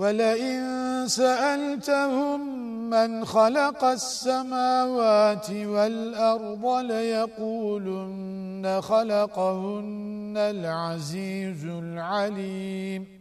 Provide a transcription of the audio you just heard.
ولئن سألتهم من خلق السماوات والأرض ليقولن خلقهن العزيز العليم.